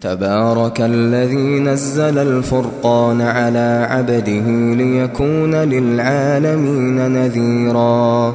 تبارك الذي نزل الفرقان على عبده ليكون للعالمين نذيراً.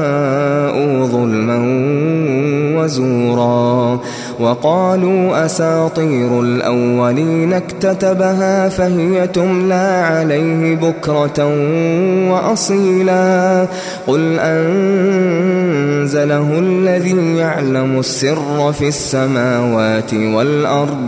وزورا وقالوا أساطير الأولين اكتتبها فهي تملى عليه بكرة وأصيلا قل أنزله الذي يعلم السر في السماوات والأرض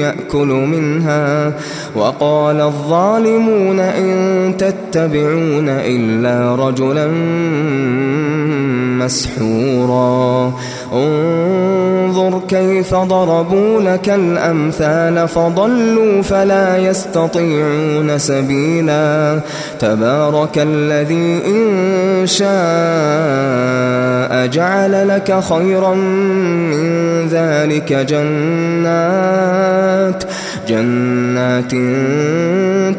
يأكل منها وقال الظالمون إن تتبعون إلا رجلا مسحورا كيف ضربوا لك الأمثال فضلوا فلا يستطيعون سبيلا تبارك الذي إن شاء جعل لك خيرا من ذلك جنات جنات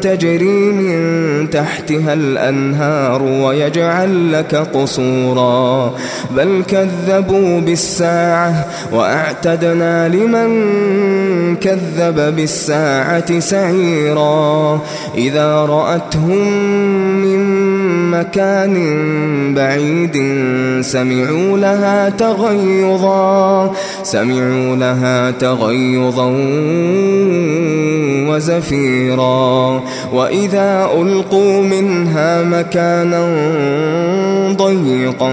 تجري من تحتها الأنهار ويجعل لك قصورا بل كذبوا بالساعة وأعتدنا لمن كذب بالساعة سعيرا. إذا رأتهم من مكان بعيد سمعوا لها تغيظا. سمعوا لها تغيظا وزفيرا. وإذا ألقوا منها مكانا ضيقا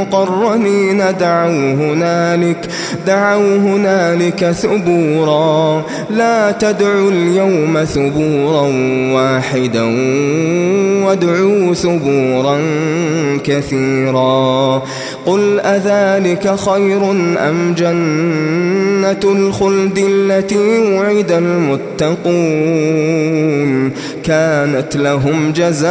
مقرنين دعوا هنالك دعوا هنالك ثبورا. لا تدعوا اليوم ثبورا واحدا وادعوا ثبورا كثيرا. قل أذلك خير أم جنة الخلد التي وعد المتقون؟ كانت لهم جزاء